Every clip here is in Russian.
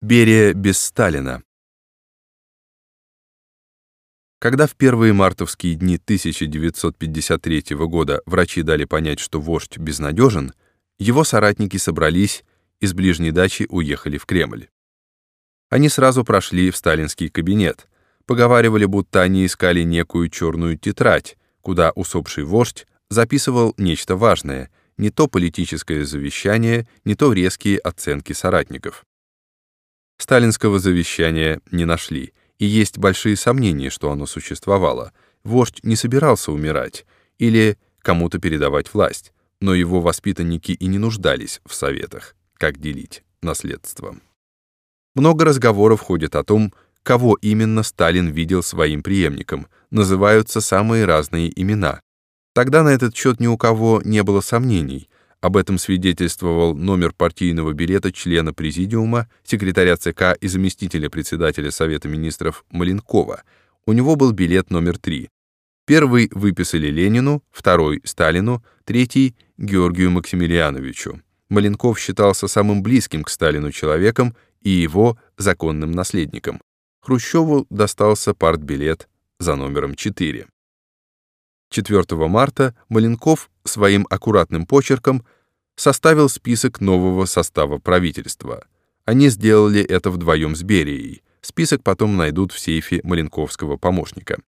Берия без Сталина. Когда в первые мартовские дни 1953 года врачи дали понять, что вождь безнадежен, его соратники собрались и с ближней дачи уехали в Кремль. Они сразу прошли в сталинский кабинет, поговаривали, будто они искали некую черную тетрадь, куда усопший вождь записывал нечто важное, не то политическое завещание, не то резкие оценки соратников. Сталинского завещания не нашли, и есть большие сомнения, что оно существовало. Вождь не собирался умирать или кому-то передавать власть, но его воспитанники и не нуждались в советах, как делить наследство. Много разговоров ходит о том, кого именно Сталин видел своим преемником, называются самые разные имена. Тогда на этот счет ни у кого не было сомнений, об этом свидетельствовал номер партийного билета члена Президиума, секретаря ЦК и заместителя председателя Совета министров Маленкова. У него был билет номер три. Первый выписали Ленину, второй — Сталину, третий — Георгию Максимилиановичу. Маленков считался самым близким к Сталину человеком и его законным наследником. Хрущеву достался партбилет за номером 4. 4 марта Маленков своим аккуратным почерком составил список нового состава правительства. Они сделали это вдвоем с Берией. Список потом найдут в сейфе Маленковского помощника.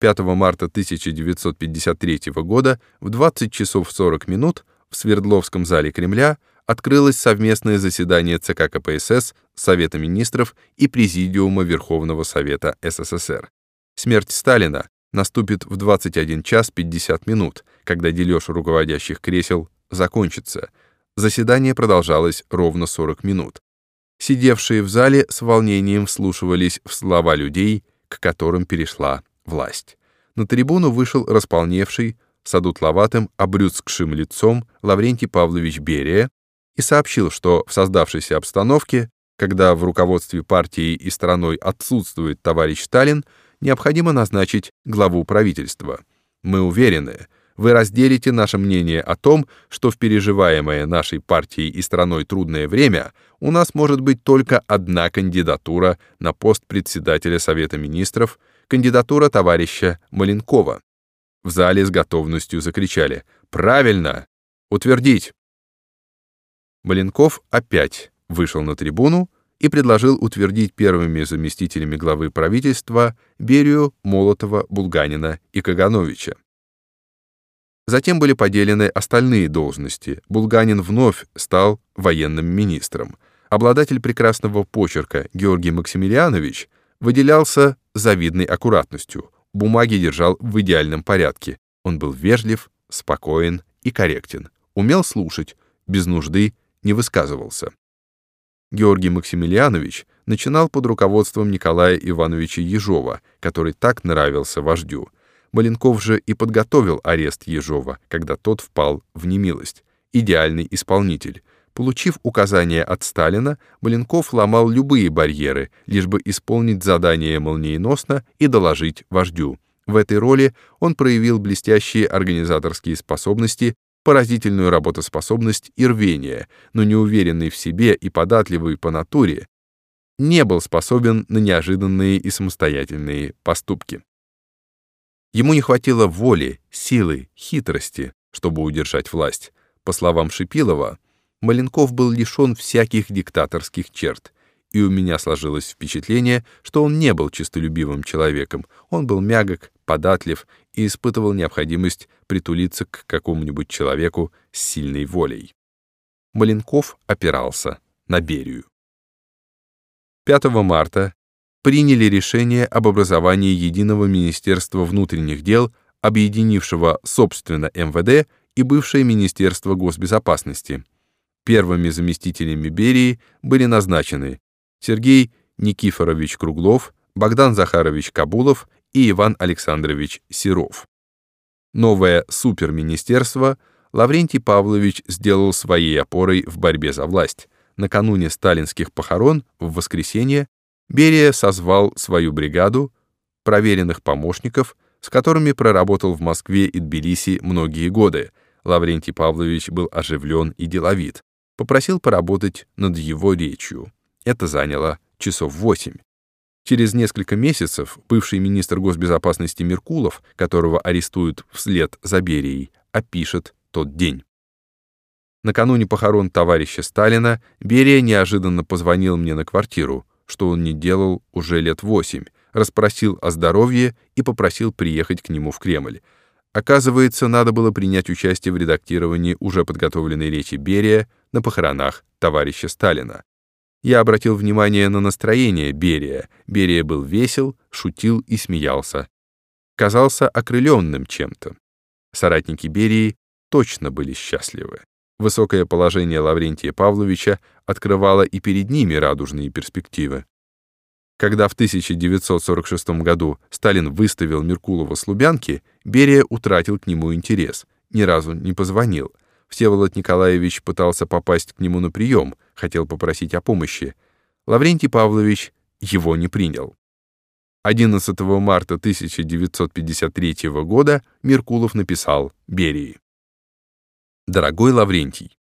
5 марта 1953 года в 20 часов 40 минут в Свердловском зале Кремля открылось совместное заседание ЦК КПСС, Совета министров и Президиума Верховного Совета СССР. Смерть Сталина наступит в 21 час 50 минут, когда дележ руководящих кресел закончится. Заседание продолжалось ровно 40 минут. Сидевшие в зале с волнением вслушивались в слова людей, к которым перешла власть. На трибуну вышел располневший, садутловатым, обрюзгшим лицом Лаврентий Павлович Берия и сообщил, что в создавшейся обстановке, когда в руководстве партии и страной отсутствует товарищ Сталин, необходимо назначить главу правительства. Мы уверены, вы разделите наше мнение о том, что в переживаемое нашей партией и страной трудное время у нас может быть только одна кандидатура на пост председателя Совета министров, кандидатура товарища Маленкова. В зале с готовностью закричали «Правильно! Утвердить!». Маленков опять вышел на трибуну, и предложил утвердить первыми заместителями главы правительства Берию, Молотова, Булганина и Кагановича. Затем были поделены остальные должности. Булганин вновь стал военным министром. Обладатель прекрасного почерка Георгий Максимилианович выделялся завидной аккуратностью. Бумаги держал в идеальном порядке. Он был вежлив, спокоен и корректен. Умел слушать, без нужды не высказывался. Георгий Максимилианович начинал под руководством Николая Ивановича Ежова, который так нравился вождю. Маленков же и подготовил арест Ежова, когда тот впал в немилость. Идеальный исполнитель. Получив указания от Сталина, Маленков ломал любые барьеры, лишь бы исполнить задание молниеносно и доложить вождю. В этой роли он проявил блестящие организаторские способности поразительную работоспособность и рвение, но неуверенный в себе и податливый по натуре, не был способен на неожиданные и самостоятельные поступки. Ему не хватило воли, силы, хитрости, чтобы удержать власть. По словам Шипилова, Маленков был лишен всяких диктаторских черт, и у меня сложилось впечатление, что он не был честолюбивым человеком, он был мягок, податлив и испытывал необходимость притулиться к какому-нибудь человеку с сильной волей. Маленков опирался на Берию. 5 марта приняли решение об образовании Единого Министерства внутренних дел, объединившего, собственно, МВД и бывшее Министерство госбезопасности. Первыми заместителями Берии были назначены Сергей Никифорович Круглов, Богдан Захарович Кабулов и Иван Александрович Серов. Новое суперминистерство Лаврентий Павлович сделал своей опорой в борьбе за власть. Накануне сталинских похорон, в воскресенье, Берия созвал свою бригаду проверенных помощников, с которыми проработал в Москве и Тбилиси многие годы. Лаврентий Павлович был оживлен и деловит. Попросил поработать над его речью. Это заняло часов восемь. Через несколько месяцев бывший министр госбезопасности Меркулов, которого арестуют вслед за Берией, опишет тот день. Накануне похорон товарища Сталина Берия неожиданно позвонил мне на квартиру, что он не делал уже лет восемь, расспросил о здоровье и попросил приехать к нему в Кремль. Оказывается, надо было принять участие в редактировании уже подготовленной речи Берия на похоронах товарища Сталина. Я обратил внимание на настроение Берия. Берия был весел, шутил и смеялся. Казался окрыленным чем-то. Соратники Берии точно были счастливы. Высокое положение Лаврентия Павловича открывало и перед ними радужные перспективы. Когда в 1946 году Сталин выставил Меркулова с Лубянки, Берия утратил к нему интерес, ни разу не позвонил. Всеволод Николаевич пытался попасть к нему на прием, хотел попросить о помощи. Лаврентий Павлович его не принял. 11 марта 1953 года Меркулов написал Берии. «Дорогой Лаврентий,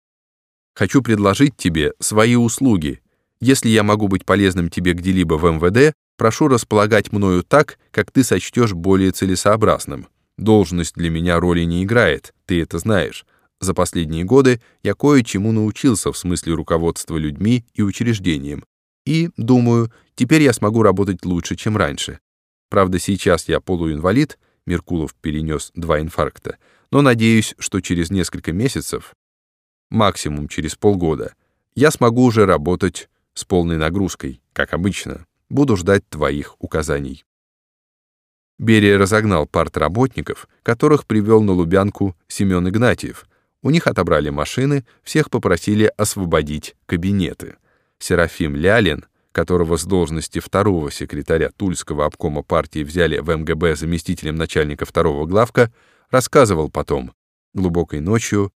хочу предложить тебе свои услуги, если я могу быть полезным тебе где-либо в МВД, прошу располагать мною так, как ты сочтешь более целесообразным. Должность для меня роли не играет, ты это знаешь. За последние годы я кое-чему научился в смысле руководства людьми и учреждением. И, думаю, теперь я смогу работать лучше, чем раньше. Правда, сейчас я полуинвалид, Меркулов перенес два инфаркта, но надеюсь, что через несколько месяцев, максимум через полгода, я смогу уже работать с полной нагрузкой, как обычно. Буду ждать твоих указаний». Берия разогнал партработников, которых привел на Лубянку Семен Игнатьев. У них отобрали машины, всех попросили освободить кабинеты. Серафим Лялин, которого с должности второго секретаря Тульского обкома партии взяли в МГБ заместителем начальника второго главка, рассказывал потом. Глубокой ночью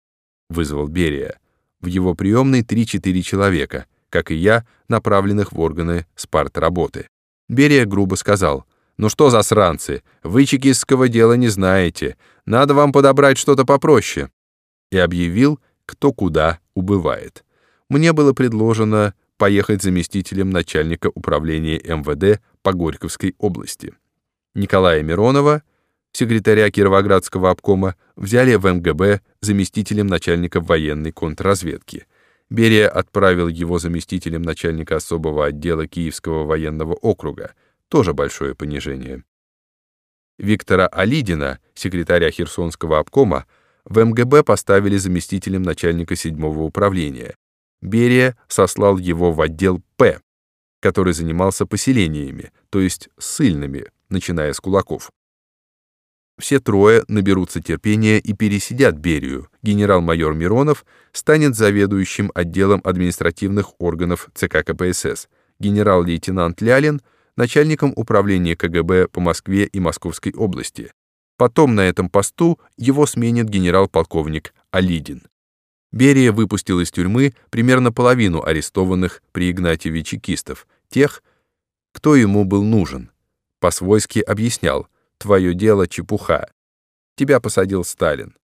вызвал Берия. В его приемной 3-4 человека — как и я, направленных в органы спарт-работы. Берия грубо сказал, «Ну что за сранцы, вы чекистского дела не знаете, надо вам подобрать что-то попроще». И объявил, кто куда убывает. Мне было предложено поехать заместителем начальника управления МВД по Горьковской области. Николая Миронова, секретаря Кировоградского обкома, взяли в МГБ заместителем начальника военной контрразведки — Берия отправил его заместителем начальника особого отдела Киевского военного округа, тоже большое понижение. Виктора Алидина, секретаря Херсонского обкома, в МГБ поставили заместителем начальника седьмого управления. Берия сослал его в отдел П, который занимался поселениями, то есть ссыльными, начиная с кулаков. Все трое наберутся терпения и пересидят Берию. Генерал-майор Миронов станет заведующим отделом административных органов ЦК КПСС. Генерал-лейтенант Лялин — начальником управления КГБ по Москве и Московской области. Потом на этом посту его сменит генерал-полковник Алидин. Берия выпустил из тюрьмы примерно половину арестованных при Игнатьеве чекистов, тех, кто ему был нужен. По-свойски объяснял — Твое дело — чепуха. Тебя посадил Сталин.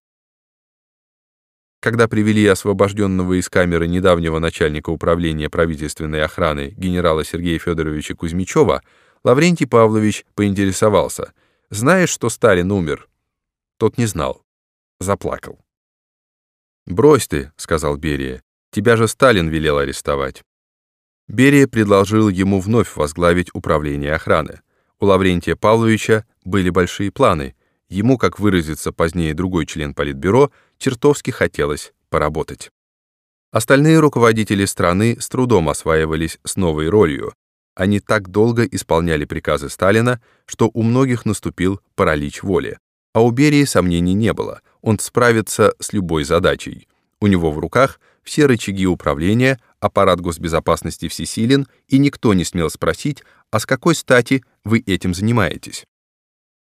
Когда привели освобожденного из камеры недавнего начальника управления правительственной охраны генерала Сергея Федоровича Кузьмичева, Лаврентий Павлович поинтересовался, «Знаешь, что Сталин умер?» Тот не знал. Заплакал. «Брось ты», — сказал Берия, — «тебя же Сталин велел арестовать». Берия предложил ему вновь возглавить управление охраны. У Лаврентия Павловича были большие планы. Ему, как выразится позднее другой член Политбюро, чертовски хотелось поработать. Остальные руководители страны с трудом осваивались с новой ролью. Они так долго исполняли приказы Сталина, что у многих наступил паралич воли. А у Берии сомнений не было, он справится с любой задачей. У него в руках все рычаги управления, аппарат госбезопасности всесилен, и никто не смел спросить, а с какой стати вы этим занимаетесь?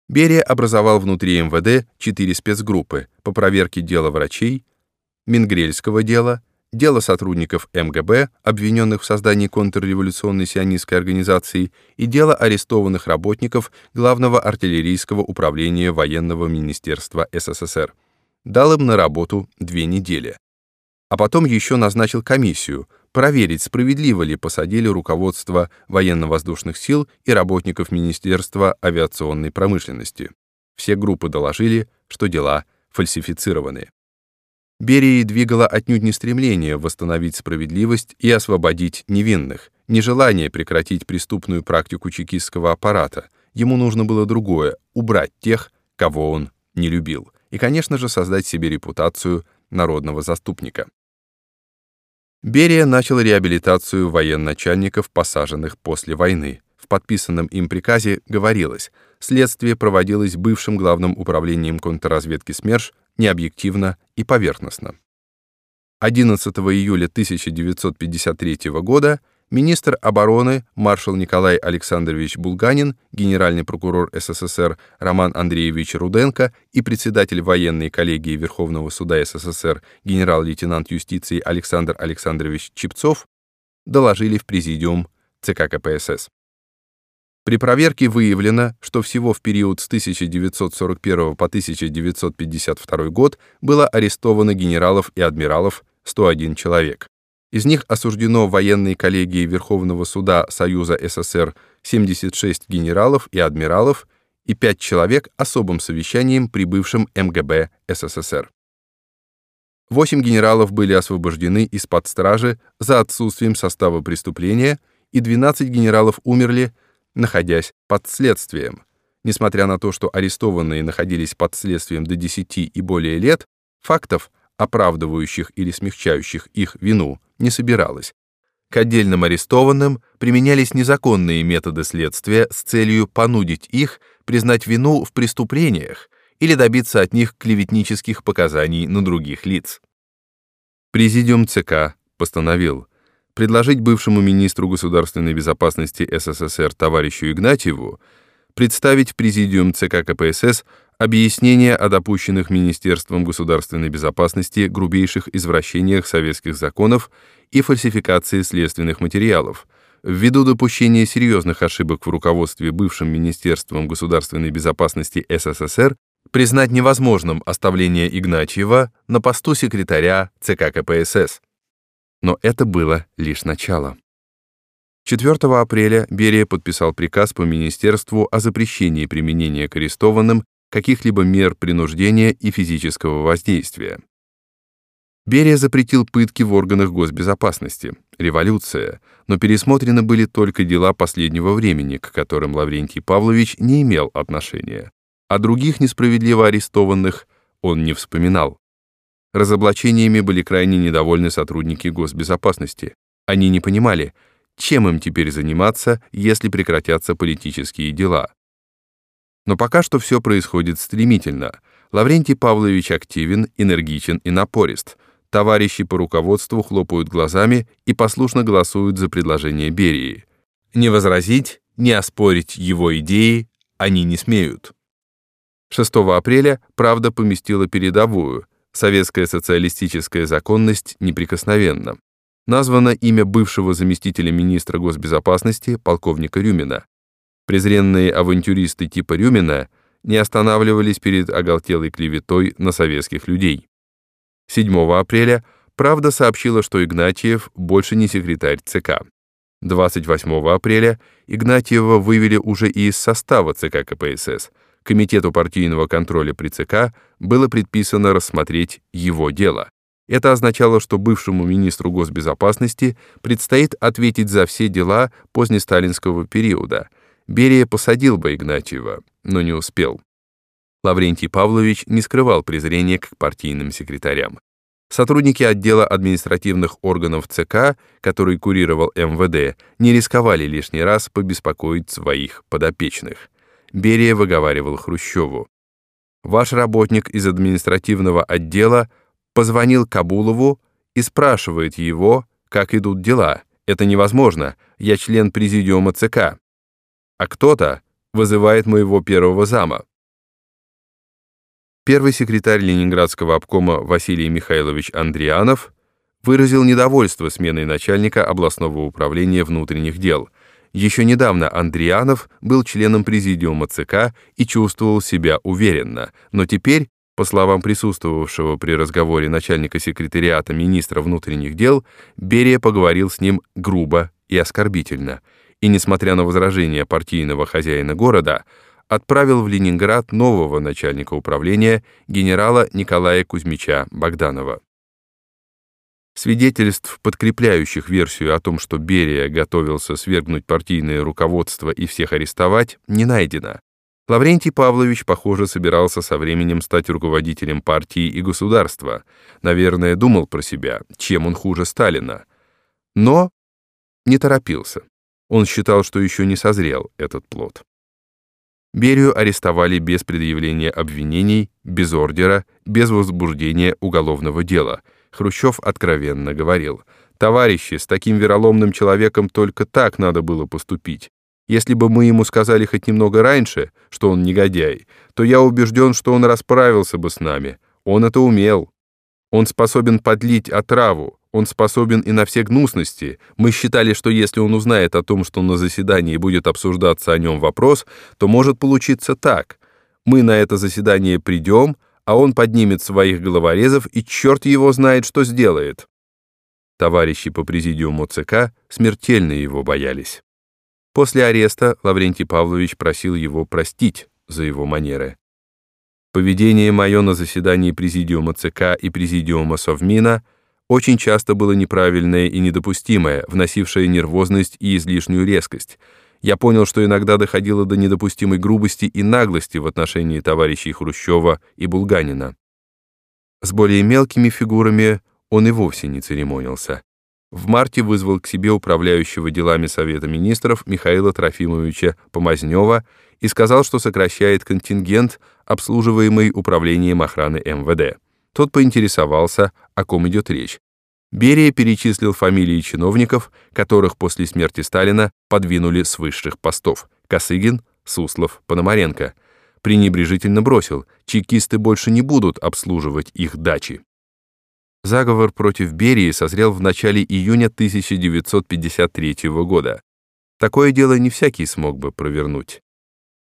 Берия образовал внутри МВД четыре спецгруппы по проверке дела врачей, Мингрельского дела, дела сотрудников МГБ, обвиненных в создании контрреволюционной сионистской организации, и дело арестованных работников Главного артиллерийского управления военного министерства СССР. Дал им на работу две недели. А потом еще назначил комиссию проверить, справедливо ли посадили руководство военно-воздушных сил и работников Министерства авиационной промышленности. Все группы доложили, что дела фальсифицированы. Берии двигало отнюдь не стремление восстановить справедливость и освободить невинных, нежелание прекратить преступную практику чекистского аппарата. Ему нужно было другое — убрать тех, кого он не любил, и, конечно же, создать себе репутацию народного заступника. Берия начал реабилитацию военачальников, посаженных после войны. В подписанном им приказе говорилось, следствие проводилось бывшим главным управлением контрразведки СМЕРШ необъективно и поверхностно. 11 июля 1953 года министр обороны маршал Николай Александрович Булганин, генеральный прокурор СССР Роман Андреевич Руденко и председатель военной коллегии Верховного суда СССР генерал-лейтенант юстиции Александр Александрович Чепцов доложили в президиум ЦК КПСС. При проверке выявлено, что всего в период с 1941 по 1952 год было арестовано генералов и адмиралов 101 человек. Из них осуждено военной коллегией Верховного суда Союза СССР 76 генералов и адмиралов и 5 человек особым совещанием прибывшим МГБ СССР. Восемь генералов были освобождены из-под стражи за отсутствием состава преступления, и 12 генералов умерли находясь под следствием. Несмотря на то, что арестованные находились под следствием до 10 и более лет, фактов, оправдывающих или смягчающих их вину, не собиралось. К отдельным арестованным применялись незаконные методы следствия с целью понудить их признать вину в преступлениях или добиться от них клеветнических показаний на других лиц. Президиум ЦК постановил предложить бывшему министру государственной безопасности СССР товарищу Игнатьеву представить в Президиум ЦК КПСС объяснение о допущенных Министерством государственной безопасности грубейших извращениях советских законов и фальсификации следственных материалов, ввиду допущения серьезных ошибок в руководстве бывшим Министерством государственной безопасности СССР признать невозможным оставление Игнатьева на посту секретаря ЦК КПСС. Но это было лишь начало. 4 апреля Берия подписал приказ по министерству о запрещении применения к арестованным каких-либо мер принуждения и физического воздействия. Берия запретил пытки в органах госбезопасности. Революция, но пересмотрены были только дела последнего времени, к которым Лаврентий Павлович не имел отношения. А других несправедливо арестованных он не вспоминал. Разоблачениями были крайне недовольны сотрудники госбезопасности. Они не понимали, чем им теперь заниматься, если прекратятся политические дела. Но пока что все происходит стремительно. Лаврентий Павлович активен, энергичен и напорист. Товарищи по руководству хлопают глазами и послушно голосуют за предложение Берии. Не возразить, не оспорить его идеи они не смеют. 6 апреля «Правда» поместила передовую – Советская социалистическая законность неприкосновенна. Названо имя бывшего заместителя министра госбезопасности полковника Рюмина. Презренные авантюристы типа Рюмина не останавливались перед оголтелой клеветой на советских людей. 7 апреля «Правда» сообщила, что Игнатьев больше не секретарь ЦК. 28 апреля Игнатьева вывели уже и из состава ЦК КПСС – Комитету партийного контроля при ЦК было предписано рассмотреть его дело. Это означало, что бывшему министру госбезопасности предстоит ответить за все дела позднесталинского периода. Берия посадил бы Игнатьева, но не успел. Лаврентий Павлович не скрывал презрения к партийным секретарям. Сотрудники отдела административных органов ЦК, который курировал МВД, не рисковали лишний раз побеспокоить своих подопечных. Берия выговаривал Хрущеву. «Ваш работник из административного отдела позвонил Кабулову и спрашивает его, как идут дела. Это невозможно, я член президиума ЦК. А кто-то вызывает моего первого зама». Первый секретарь Ленинградского обкома Василий Михайлович Андрианов выразил недовольство сменой начальника областного управления внутренних дел – еще недавно Андрианов был членом президиума ЦК и чувствовал себя уверенно, но теперь По словам присутствовавшего при разговоре начальника секретариата министра внутренних дел, Берия поговорил с ним грубо и оскорбительно, и, несмотря на возражения партийного хозяина города, отправил в Ленинград нового начальника управления генерала Николая Кузьмича Богданова. Свидетельств, подкрепляющих версию о том, что Берия готовился свергнуть партийное руководство и всех арестовать, не найдено. Лаврентий Павлович, похоже, собирался со временем стать руководителем партии и государства. Наверное, думал про себя, чем он хуже Сталина. Но не торопился. Он считал, что еще не созрел этот плод. Берию арестовали без предъявления обвинений, без ордера, без возбуждения уголовного дела. Хрущев откровенно говорил, «Товарищи, с таким вероломным человеком только так надо было поступить. Если бы мы ему сказали хоть немного раньше, что он негодяй, то я убежден, что он расправился бы с нами. Он это умел. Он способен подлить отраву, он способен и на все гнусности. Мы считали, что если он узнает о том, что на заседании будет обсуждаться о нем вопрос, то может получиться так. Мы на это заседание придем, а он поднимет своих головорезов, и черт его знает, что сделает. Товарищи по президиуму ЦК смертельно его боялись. После ареста Лаврентий Павлович просил его простить за его манеры. Поведение мое на заседании Президиума ЦК и Президиума Совмина очень часто было неправильное и недопустимое, вносившее нервозность и излишнюю резкость. Я понял, что иногда доходило до недопустимой грубости и наглости в отношении товарищей Хрущева и Булганина. С более мелкими фигурами он и вовсе не церемонился в марте вызвал к себе управляющего делами Совета министров Михаила Трофимовича Помазнева и сказал, что сокращает контингент, обслуживаемый управлением охраны МВД. Тот поинтересовался, о ком идет речь. Берия перечислил фамилии чиновников, которых после смерти Сталина подвинули с высших постов. Косыгин, Суслов, Пономаренко. Пренебрежительно бросил, чекисты больше не будут обслуживать их дачи. Заговор против Берии созрел в начале июня 1953 года. Такое дело не всякий смог бы провернуть.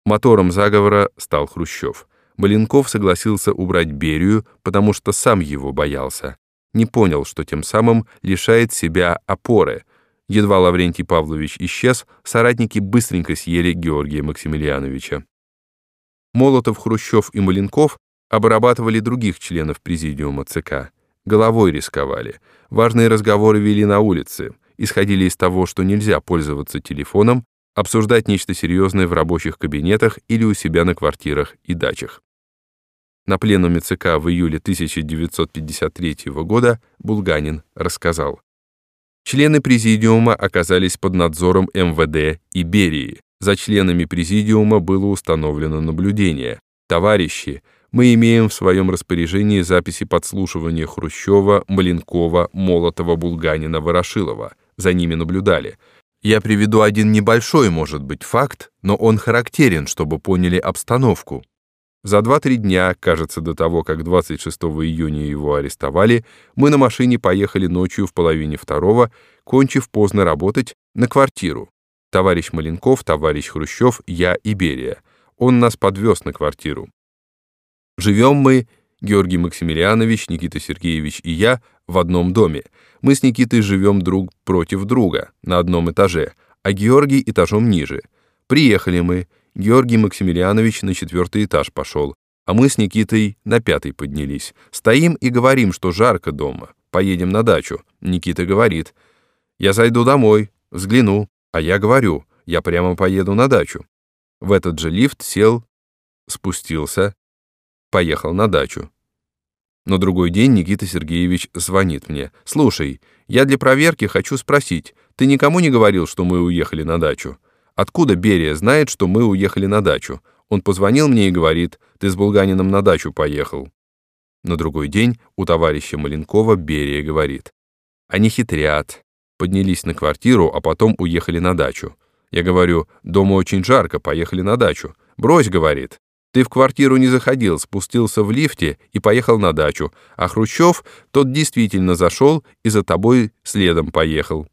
Мотором заговора стал Хрущев. Маленков согласился убрать Берию, потому что сам его боялся. Не понял, что тем самым лишает себя опоры. Едва Лаврентий Павлович исчез, соратники быстренько съели Георгия Максимилиановича. Молотов, Хрущев и Маленков обрабатывали других членов президиума ЦК. Головой рисковали. Важные разговоры вели на улице. Исходили из того, что нельзя пользоваться телефоном, обсуждать нечто серьезное в рабочих кабинетах или у себя на квартирах и дачах. На пленуме ЦК в июле 1953 года Булганин рассказал. Члены президиума оказались под надзором МВД и Берии. За членами президиума было установлено наблюдение. Товарищи, мы имеем в своем распоряжении записи подслушивания Хрущева, Маленкова, Молотова, Булганина, Ворошилова. За ними наблюдали. Я приведу один небольшой, может быть, факт, но он характерен, чтобы поняли обстановку. За 2-3 дня, кажется, до того, как 26 июня его арестовали, мы на машине поехали ночью в половине второго, кончив поздно работать, на квартиру. Товарищ Маленков, товарищ Хрущев, я и Берия. Он нас подвез на квартиру. Живем мы, Георгий Максимилианович, Никита Сергеевич и я, в одном доме. Мы с Никитой живем друг против друга, на одном этаже, а Георгий этажом ниже. Приехали мы, Георгий Максимилианович на четвертый этаж пошел, а мы с Никитой на пятый поднялись. Стоим и говорим, что жарко дома, поедем на дачу. Никита говорит, я зайду домой, взгляну, а я говорю, я прямо поеду на дачу. В этот же лифт сел, спустился, поехал на дачу. На другой день Никита Сергеевич звонит мне. «Слушай, я для проверки хочу спросить, ты никому не говорил, что мы уехали на дачу? Откуда Берия знает, что мы уехали на дачу? Он позвонил мне и говорит, ты с Булганином на дачу поехал». На другой день у товарища Маленкова Берия говорит. «Они хитрят. Поднялись на квартиру, а потом уехали на дачу. Я говорю, дома очень жарко, поехали на дачу. Брось, говорит, ты в квартиру не заходил, спустился в лифте и поехал на дачу, а Хрущев, тот действительно зашел и за тобой следом поехал.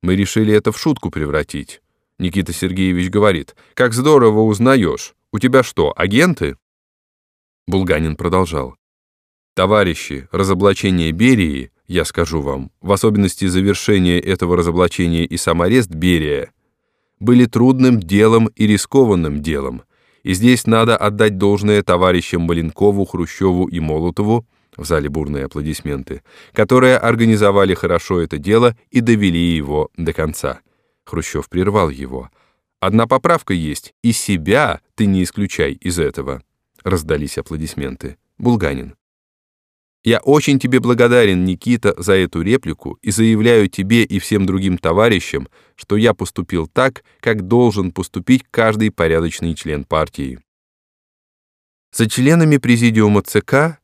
Мы решили это в шутку превратить. Никита Сергеевич говорит, как здорово узнаешь. У тебя что, агенты? Булганин продолжал. Товарищи, разоблачение Берии, я скажу вам, в особенности завершение этого разоблачения и сам арест Берия, были трудным делом и рискованным делом, и здесь надо отдать должное товарищам Маленкову, Хрущеву и Молотову, в зале бурные аплодисменты, которые организовали хорошо это дело и довели его до конца. Хрущев прервал его. «Одна поправка есть, и себя ты не исключай из этого». Раздались аплодисменты. Булганин. Я очень тебе благодарен, Никита, за эту реплику и заявляю тебе и всем другим товарищам, что я поступил так, как должен поступить каждый порядочный член партии. За членами президиума ЦК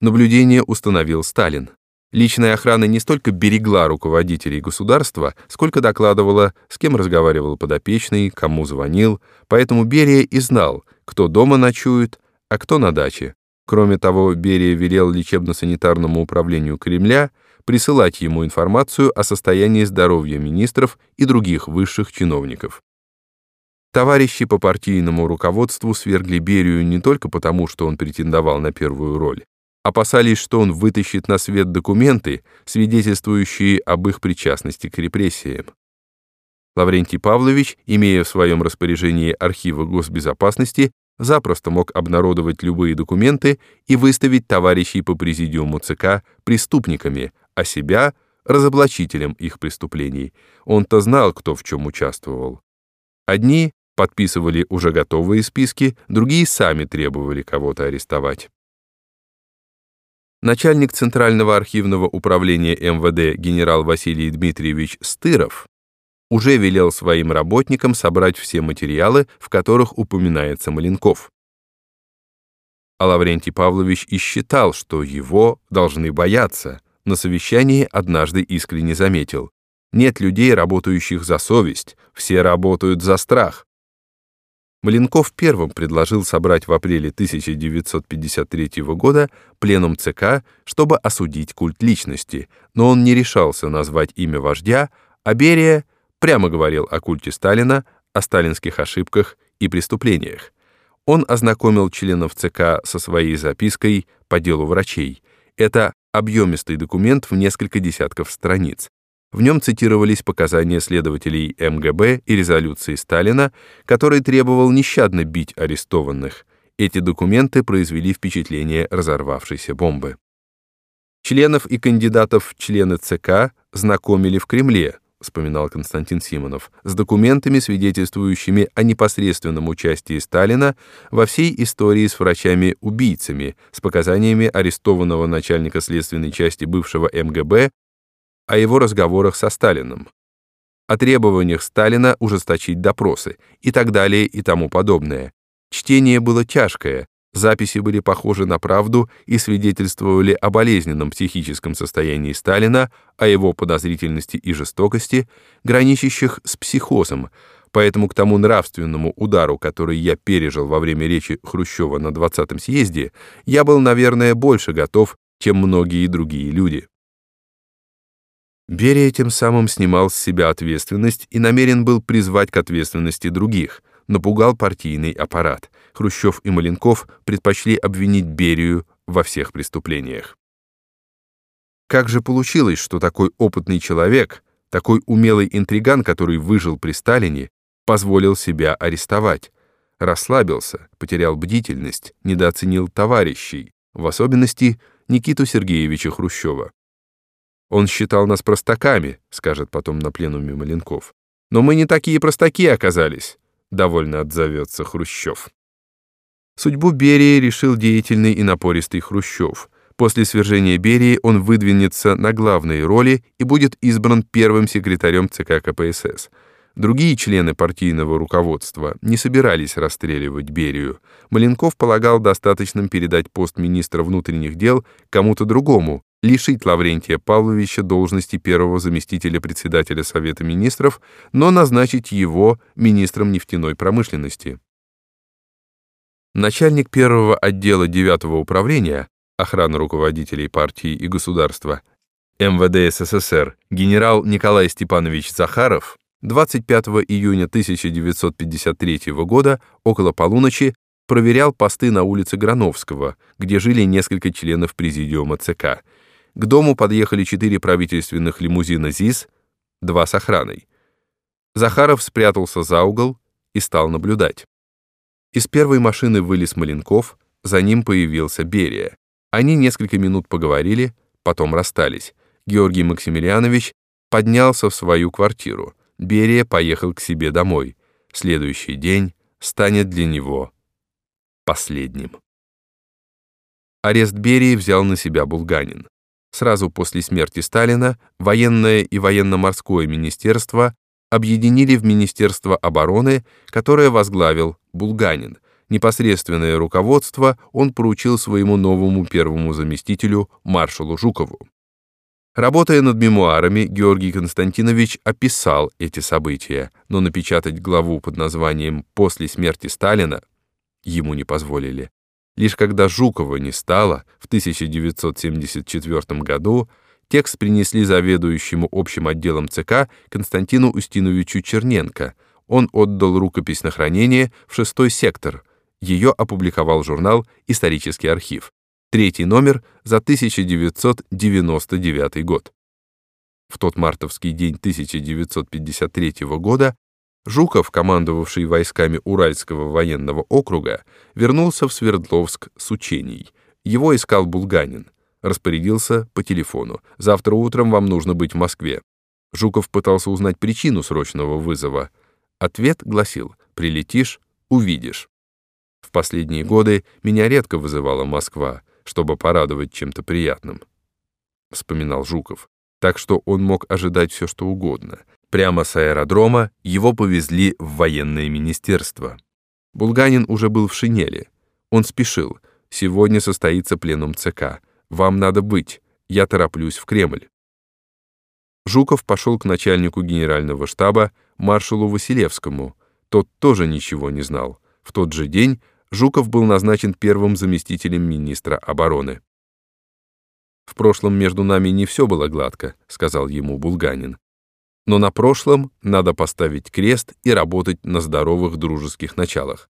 наблюдение установил Сталин. Личная охрана не столько берегла руководителей государства, сколько докладывала, с кем разговаривал подопечный, кому звонил, поэтому Берия и знал, кто дома ночует, а кто на даче. Кроме того, Берия велел лечебно-санитарному управлению Кремля присылать ему информацию о состоянии здоровья министров и других высших чиновников. Товарищи по партийному руководству свергли Берию не только потому, что он претендовал на первую роль, опасались, что он вытащит на свет документы, свидетельствующие об их причастности к репрессиям. Лаврентий Павлович, имея в своем распоряжении архивы госбезопасности, запросто мог обнародовать любые документы и выставить товарищей по президиуму ЦК преступниками, а себя — разоблачителем их преступлений. Он-то знал, кто в чем участвовал. Одни подписывали уже готовые списки, другие сами требовали кого-то арестовать. Начальник Центрального архивного управления МВД генерал Василий Дмитриевич Стыров уже велел своим работникам собрать все материалы, в которых упоминается Маленков. А Лаврентий Павлович и считал, что его должны бояться. На совещании однажды искренне заметил. Нет людей, работающих за совесть, все работают за страх. Маленков первым предложил собрать в апреле 1953 года пленум ЦК, чтобы осудить культ личности, но он не решался назвать имя вождя, а Берия прямо говорил о культе Сталина, о сталинских ошибках и преступлениях. Он ознакомил членов ЦК со своей запиской по делу врачей. Это объемистый документ в несколько десятков страниц. В нем цитировались показания следователей МГБ и резолюции Сталина, который требовал нещадно бить арестованных. Эти документы произвели впечатление разорвавшейся бомбы. Членов и кандидатов в члены ЦК знакомили в Кремле, вспоминал Константин Симонов, с документами, свидетельствующими о непосредственном участии Сталина во всей истории с врачами-убийцами, с показаниями арестованного начальника следственной части бывшего МГБ о его разговорах со Сталиным, о требованиях Сталина ужесточить допросы и так далее и тому подобное. Чтение было тяжкое, Записи были похожи на правду и свидетельствовали о болезненном психическом состоянии Сталина, о его подозрительности и жестокости, граничащих с психозом, поэтому к тому нравственному удару, который я пережил во время речи Хрущева на 20-м съезде, я был, наверное, больше готов, чем многие другие люди. Берия тем самым снимал с себя ответственность и намерен был призвать к ответственности других, напугал партийный аппарат — Хрущев и Маленков предпочли обвинить Берию во всех преступлениях. Как же получилось, что такой опытный человек, такой умелый интриган, который выжил при Сталине, позволил себя арестовать, расслабился, потерял бдительность, недооценил товарищей, в особенности Никиту Сергеевича Хрущева. Он считал нас простаками, скажет потом на пленуме Маленков. Но мы не такие простаки оказались, довольно отзовется Хрущев. Судьбу Берии решил деятельный и напористый Хрущев. После свержения Берии он выдвинется на главные роли и будет избран первым секретарем ЦК КПСС. Другие члены партийного руководства не собирались расстреливать Берию. Маленков полагал достаточным передать пост министра внутренних дел кому-то другому, лишить Лаврентия Павловича должности первого заместителя председателя Совета министров, но назначить его министром нефтяной промышленности. Начальник первого отдела девятого управления охраны руководителей партии и государства МВД СССР генерал Николай Степанович Захаров 25 июня 1953 года около полуночи проверял посты на улице Грановского, где жили несколько членов президиума ЦК. К дому подъехали четыре правительственных лимузина ЗИС, два с охраной. Захаров спрятался за угол и стал наблюдать. Из первой машины вылез Маленков, за ним появился Берия. Они несколько минут поговорили, потом расстались. Георгий Максимилианович поднялся в свою квартиру. Берия поехал к себе домой. Следующий день станет для него последним. Арест Берии взял на себя Булганин. Сразу после смерти Сталина военное и военно-морское министерство объединили в Министерство обороны, которое возглавил Булганин. Непосредственное руководство он поручил своему новому первому заместителю маршалу Жукову. Работая над мемуарами, Георгий Константинович описал эти события, но напечатать главу под названием «После смерти Сталина» ему не позволили. Лишь когда Жукова не стало в 1974 году, текст принесли заведующему общим отделом ЦК Константину Устиновичу Черненко. Он отдал рукопись на хранение в шестой сектор. Ее опубликовал журнал «Исторический архив». Третий номер за 1999 год. В тот мартовский день 1953 года Жуков, командовавший войсками Уральского военного округа, вернулся в Свердловск с учений. Его искал Булганин. Распорядился по телефону. «Завтра утром вам нужно быть в Москве». Жуков пытался узнать причину срочного вызова. Ответ гласил «Прилетишь — увидишь». В последние годы меня редко вызывала Москва, чтобы порадовать чем-то приятным. Вспоминал Жуков. Так что он мог ожидать все, что угодно. Прямо с аэродрома его повезли в военное министерство. Булганин уже был в шинели. Он спешил. «Сегодня состоится пленум ЦК. Вам надо быть. Я тороплюсь в Кремль». Жуков пошел к начальнику генерального штаба, маршалу Василевскому. Тот тоже ничего не знал. В тот же день Жуков был назначен первым заместителем министра обороны. «В прошлом между нами не все было гладко», — сказал ему Булганин. Но на прошлом надо поставить крест и работать на здоровых дружеских началах.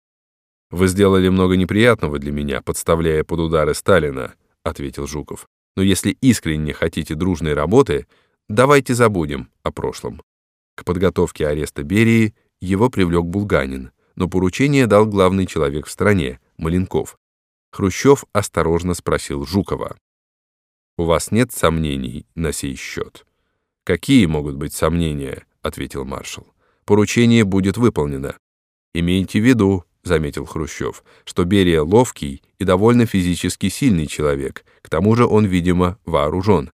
«Вы сделали много неприятного для меня, подставляя под удары Сталина», — ответил Жуков. «Но если искренне хотите дружной работы, давайте забудем о прошлом». К подготовке ареста Берии его привлек Булганин, но поручение дал главный человек в стране, Маленков. Хрущев осторожно спросил Жукова. «У вас нет сомнений на сей счет?» «Какие могут быть сомнения?» — ответил маршал. «Поручение будет выполнено». «Имейте в виду», — заметил Хрущев, «что Берия ловкий и довольно физически сильный человек, к тому же он, видимо, вооружен».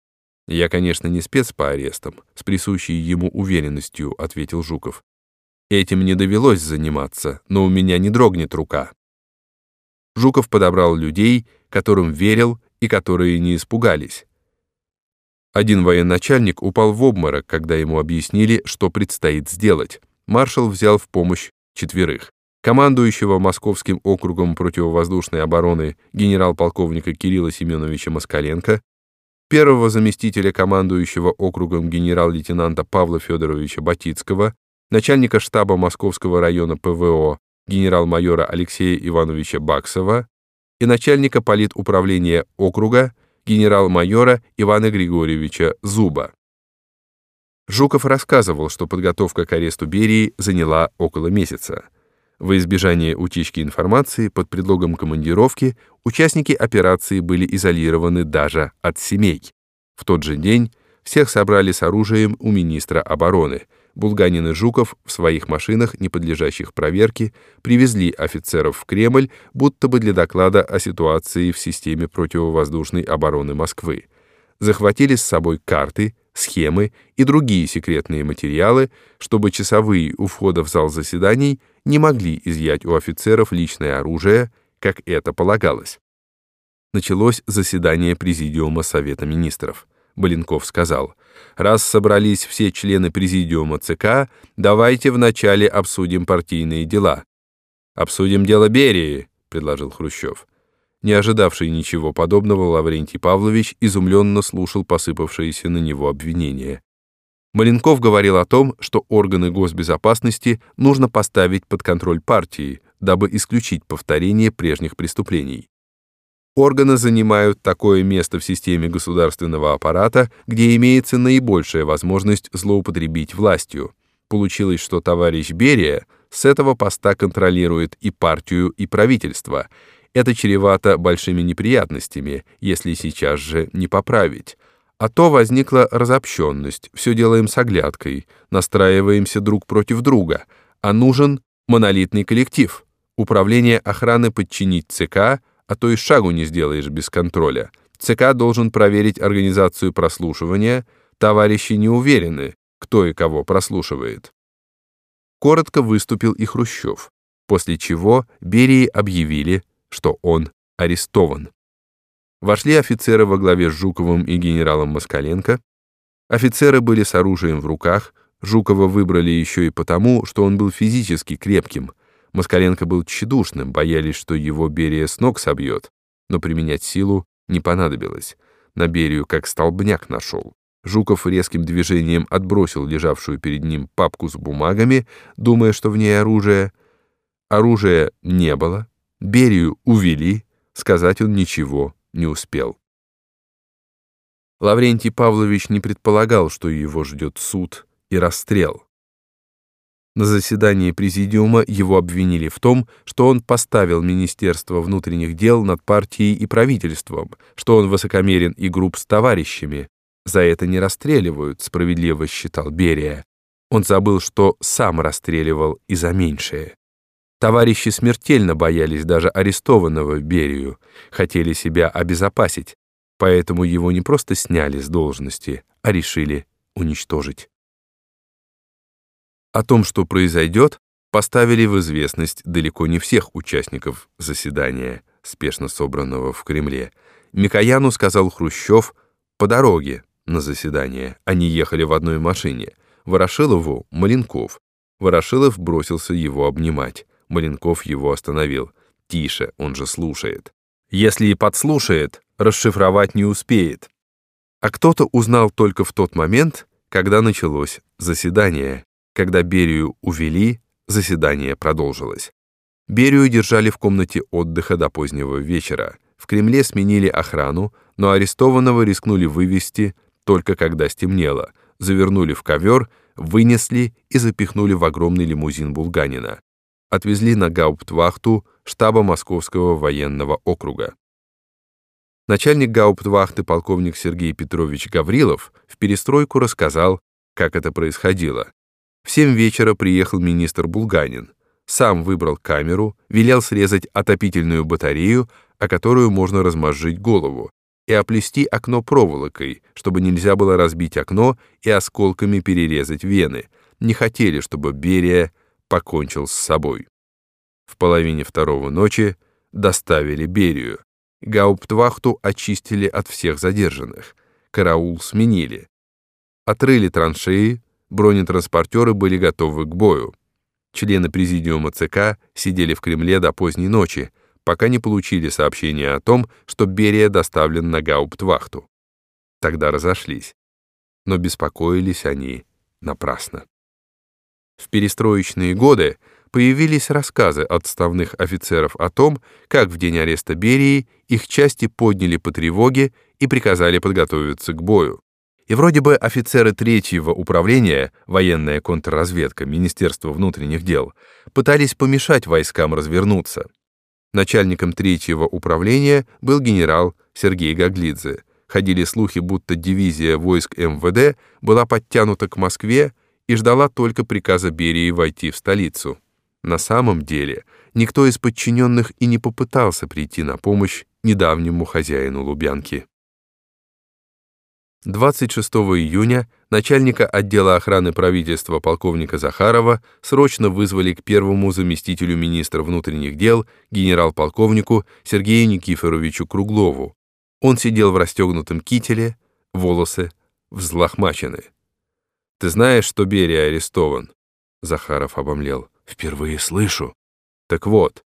«Я, конечно, не спец по арестам», — с присущей ему уверенностью ответил Жуков. «Этим не довелось заниматься, но у меня не дрогнет рука». Жуков подобрал людей, которым верил и которые не испугались. Один военачальник упал в обморок, когда ему объяснили, что предстоит сделать. Маршал взял в помощь четверых. Командующего Московским округом противовоздушной обороны генерал-полковника Кирилла Семеновича Москаленко, первого заместителя командующего округом генерал-лейтенанта Павла Федоровича Батицкого, начальника штаба Московского района ПВО генерал-майора Алексея Ивановича Баксова и начальника политуправления округа генерал-майора Ивана Григорьевича Зуба. Жуков рассказывал, что подготовка к аресту Берии заняла около месяца. Во избежание утечки информации под предлогом командировки участники операции были изолированы даже от семей. В тот же день всех собрали с оружием у министра обороны – Булганин и Жуков в своих машинах, не подлежащих проверке, привезли офицеров в Кремль, будто бы для доклада о ситуации в системе противовоздушной обороны Москвы. Захватили с собой карты, схемы и другие секретные материалы, чтобы часовые у входа в зал заседаний не могли изъять у офицеров личное оружие, как это полагалось. Началось заседание Президиума Совета Министров. Баленков сказал, «Раз собрались все члены Президиума ЦК, давайте вначале обсудим партийные дела». «Обсудим дело Берии», — предложил Хрущев. Не ожидавший ничего подобного, Лаврентий Павлович изумленно слушал посыпавшиеся на него обвинения. Маленков говорил о том, что органы госбезопасности нужно поставить под контроль партии, дабы исключить повторение прежних преступлений. Органы занимают такое место в системе государственного аппарата, где имеется наибольшая возможность злоупотребить властью. Получилось, что товарищ Берия с этого поста контролирует и партию, и правительство. Это чревато большими неприятностями, если сейчас же не поправить. А то возникла разобщенность, все делаем с оглядкой, настраиваемся друг против друга, а нужен монолитный коллектив. Управление охраны подчинить ЦК, а то и шагу не сделаешь без контроля. ЦК должен проверить организацию прослушивания, товарищи не уверены, кто и кого прослушивает. Коротко выступил и Хрущев, после чего Берии объявили, что он арестован. Вошли офицеры во главе с Жуковым и генералом Москаленко. Офицеры были с оружием в руках, Жукова выбрали еще и потому, что он был физически крепким. Москаленко был тщедушным, боялись, что его Берия с ног собьет, но применять силу не понадобилось. На Берию как столбняк нашел. Жуков резким движением отбросил лежавшую перед ним папку с бумагами, думая, что в ней оружие. Оружия не было, Берию увели, сказать он ничего не успел. Лаврентий Павлович не предполагал, что его ждет суд и расстрел. На заседании президиума его обвинили в том, что он поставил Министерство внутренних дел над партией и правительством, что он высокомерен и груб с товарищами. За это не расстреливают, справедливо считал Берия. Он забыл, что сам расстреливал и за меньшее. Товарищи смертельно боялись даже арестованного Берию, хотели себя обезопасить, поэтому его не просто сняли с должности, а решили уничтожить. О том, что произойдет, поставили в известность далеко не всех участников заседания, спешно собранного в Кремле. Микояну сказал Хрущев по дороге на заседание. Они ехали в одной машине. Ворошилову — Маленков. Ворошилов бросился его обнимать. Маленков его остановил. «Тише, он же слушает». Если и подслушает, расшифровать не успеет. А кто-то узнал только в тот момент, когда началось заседание. Когда Берию увели, заседание продолжилось. Берию держали в комнате отдыха до позднего вечера. В Кремле сменили охрану, но арестованного рискнули вывести только когда стемнело. Завернули в ковер, вынесли и запихнули в огромный лимузин Булганина. Отвезли на гауптвахту штаба Московского военного округа. Начальник гауптвахты полковник Сергей Петрович Гаврилов в перестройку рассказал, как это происходило. В семь вечера приехал министр Булганин. Сам выбрал камеру, велел срезать отопительную батарею, о которую можно размозжить голову, и оплести окно проволокой, чтобы нельзя было разбить окно и осколками перерезать вены. Не хотели, чтобы Берия покончил с собой. В половине второго ночи доставили Берию. Гауптвахту очистили от всех задержанных. Караул сменили. Отрыли траншеи, бронетранспортеры были готовы к бою. Члены президиума ЦК сидели в Кремле до поздней ночи, пока не получили сообщение о том, что Берия доставлен на гауптвахту. Тогда разошлись. Но беспокоились они напрасно. В перестроечные годы появились рассказы отставных офицеров о том, как в день ареста Берии их части подняли по тревоге и приказали подготовиться к бою. И вроде бы офицеры третьего управления, военная контрразведка, Министерство внутренних дел, пытались помешать войскам развернуться. Начальником третьего управления был генерал Сергей Гаглидзе. Ходили слухи, будто дивизия войск МВД была подтянута к Москве и ждала только приказа Берии войти в столицу. На самом деле, никто из подчиненных и не попытался прийти на помощь недавнему хозяину Лубянки. 26 июня начальника отдела охраны правительства полковника Захарова срочно вызвали к первому заместителю министра внутренних дел генерал-полковнику Сергею Никифоровичу Круглову. Он сидел в расстегнутом кителе, волосы взлохмачены. «Ты знаешь, что Берия арестован?» Захаров обомлел. «Впервые слышу». «Так вот,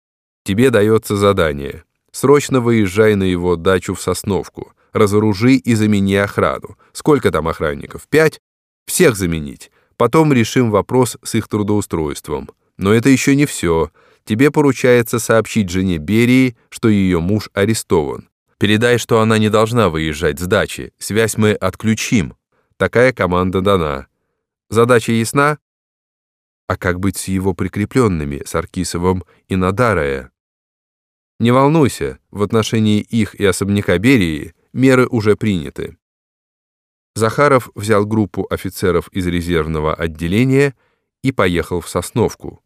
тебе дается задание. Срочно выезжай на его дачу в Сосновку» разоружи и замени охрану. Сколько там охранников? Пять? Всех заменить. Потом решим вопрос с их трудоустройством. Но это еще не все. тебе поручается сообщить жене Берии, что ее муж арестован. Передай, что она не должна выезжать с дачи, связь мы отключим. Такая команда дана. Задача ясна? А как быть с его прикрепленными, Саркисовым и Надарая? Не волнуйся, в отношении их и особняка Берии меры уже приняты. Захаров взял группу офицеров из резервного отделения и поехал в Сосновку.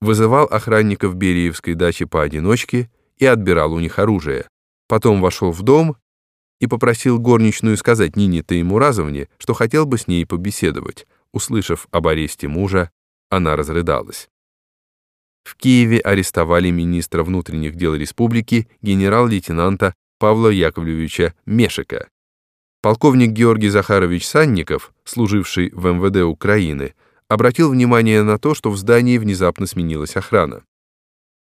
Вызывал охранников Бериевской дачи поодиночке и отбирал у них оружие. Потом вошел в дом и попросил горничную сказать Нине Таймуразовне, что хотел бы с ней побеседовать. Услышав об аресте мужа, она разрыдалась. В Киеве арестовали министра внутренних дел республики генерал-лейтенанта Павла Яковлевича Мешика. Полковник Георгий Захарович Санников, служивший в МВД Украины, обратил внимание на то, что в здании внезапно сменилась охрана.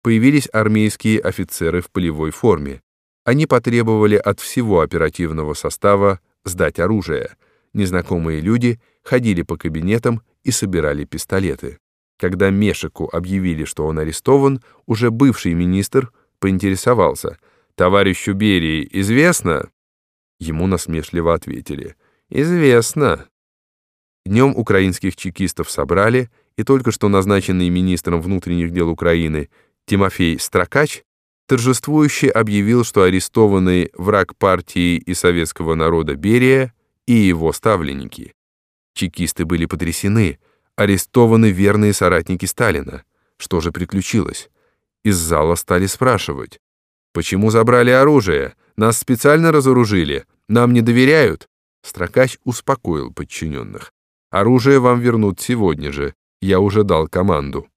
Появились армейские офицеры в полевой форме. Они потребовали от всего оперативного состава сдать оружие. Незнакомые люди ходили по кабинетам и собирали пистолеты. Когда Мешику объявили, что он арестован, уже бывший министр поинтересовался, «Товарищу Берии известно?» Ему насмешливо ответили. «Известно». Днем украинских чекистов собрали, и только что назначенный министром внутренних дел Украины Тимофей Строкач торжествующе объявил, что арестованный враг партии и советского народа Берия и его ставленники. Чекисты были потрясены, арестованы верные соратники Сталина. Что же приключилось? Из зала стали спрашивать. «Почему забрали оружие? Нас специально разоружили. Нам не доверяют?» Строкач успокоил подчиненных. «Оружие вам вернут сегодня же. Я уже дал команду».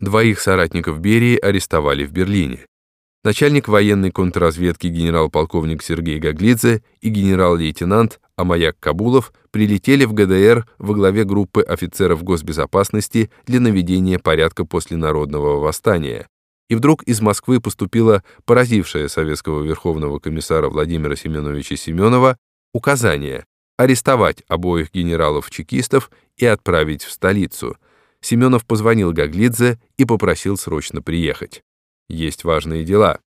Двоих соратников Берии арестовали в Берлине. Начальник военной контрразведки генерал-полковник Сергей Гаглидзе и генерал-лейтенант Амаяк Кабулов прилетели в ГДР во главе группы офицеров госбезопасности для наведения порядка после народного восстания, и вдруг из Москвы поступило поразившее советского верховного комиссара Владимира Семеновича Семенова указание арестовать обоих генералов-чекистов и отправить в столицу. Семенов позвонил Гаглидзе и попросил срочно приехать. Есть важные дела.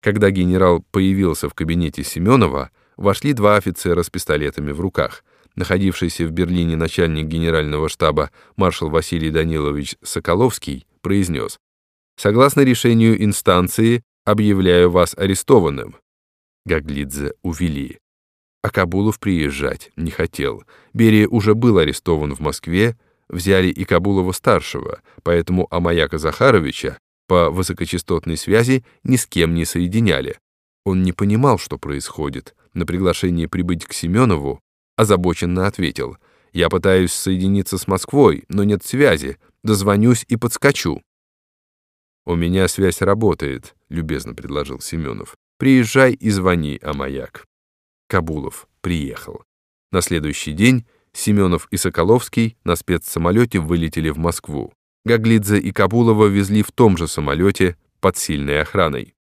Когда генерал появился в кабинете Семенова, вошли два офицера с пистолетами в руках. Находившийся в Берлине начальник генерального штаба маршал Василий Данилович Соколовский произнес Согласно решению инстанции, объявляю вас арестованным. Гаглидзе увели. А Кабулов приезжать не хотел. Берия уже был арестован в Москве, взяли и Кабулова-старшего, поэтому Амаяка Захаровича по высокочастотной связи ни с кем не соединяли. Он не понимал, что происходит. На приглашение прибыть к Семенову озабоченно ответил. «Я пытаюсь соединиться с Москвой, но нет связи. Дозвонюсь и подскочу». «У меня связь работает», — любезно предложил Семенов. «Приезжай и звони, а маяк». Кабулов приехал. На следующий день Семенов и Соколовский на спецсамолете вылетели в Москву. Гаглидзе и Кабулова везли в том же самолете под сильной охраной.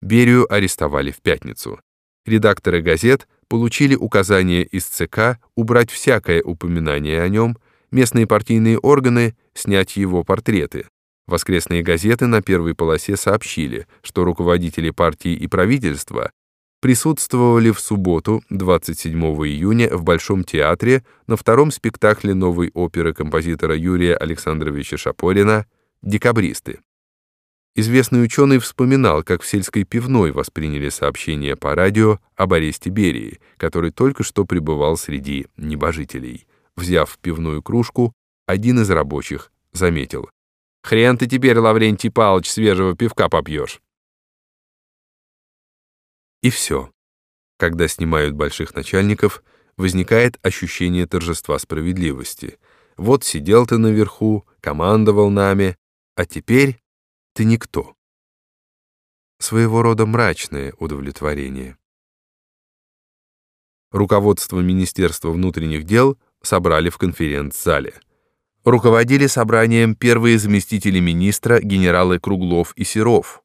Берию арестовали в пятницу. Редакторы газет получили указание из ЦК убрать всякое упоминание о нем, местные партийные органы снять его портреты. Воскресные газеты на первой полосе сообщили, что руководители партии и правительства присутствовали в субботу, 27 июня, в Большом театре на втором спектакле новой оперы композитора Юрия Александровича Шапорина «Декабристы». Известный ученый вспоминал, как в сельской пивной восприняли сообщение по радио об аресте Берии, который только что пребывал среди небожителей. Взяв пивную кружку, один из рабочих заметил. «Хрен ты теперь, Лаврентий Павлович, свежего пивка попьешь!» И все. Когда снимают больших начальников, возникает ощущение торжества справедливости. Вот сидел ты наверху, командовал нами, а теперь ты никто. Своего рода мрачное удовлетворение. Руководство Министерства внутренних дел собрали в конференц-зале. Руководили собранием первые заместители министра генералы Круглов и Серов.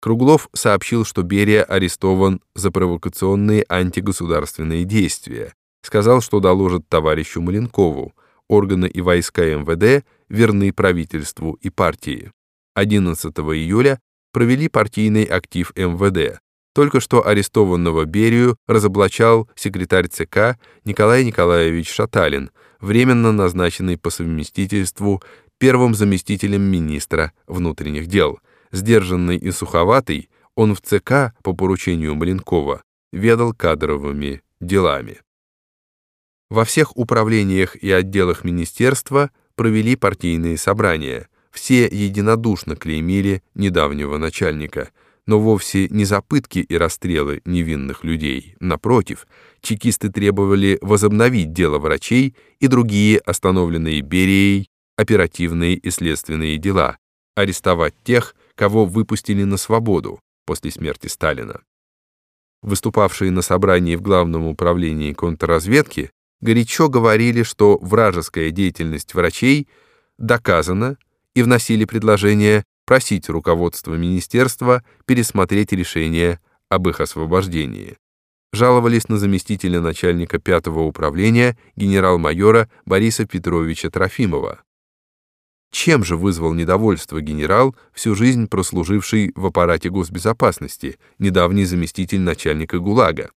Круглов сообщил, что Берия арестован за провокационные антигосударственные действия. Сказал, что доложит товарищу Маленкову. Органы и войска МВД верны правительству и партии. 11 июля провели партийный актив МВД. Только что арестованного Берию разоблачал секретарь ЦК Николай Николаевич Шаталин, временно назначенный по совместительству первым заместителем министра внутренних дел. Сдержанный и суховатый, он в ЦК по поручению Маленкова ведал кадровыми делами. Во всех управлениях и отделах министерства провели партийные собрания. Все единодушно клеймили недавнего начальника, но вовсе не за пытки и расстрелы невинных людей. Напротив, чекисты требовали возобновить дело врачей и другие остановленные Берией оперативные и следственные дела, арестовать тех, кого выпустили на свободу после смерти Сталина. Выступавшие на собрании в Главном управлении контрразведки горячо говорили, что вражеская деятельность врачей доказана и вносили предложение просить руководство министерства пересмотреть решение об их освобождении. Жаловались на заместителя начальника пятого управления генерал-майора Бориса Петровича Трофимова. Чем же вызвал недовольство генерал, всю жизнь прослуживший в аппарате госбезопасности, недавний заместитель начальника ГУЛАГа?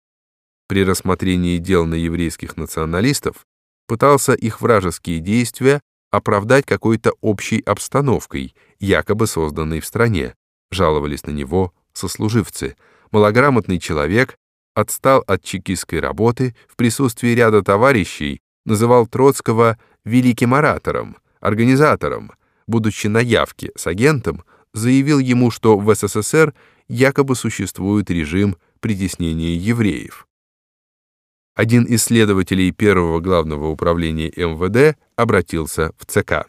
При рассмотрении дел на еврейских националистов пытался их вражеские действия оправдать какой-то общей обстановкой, якобы созданной в стране. Жаловались на него сослуживцы. Малограмотный человек отстал от чекистской работы в присутствии ряда товарищей, называл Троцкого «великим оратором», организатором, будучи на явке с агентом, заявил ему, что в СССР якобы существует режим притеснения евреев один из следователей первого главного управления МВД обратился в ЦК.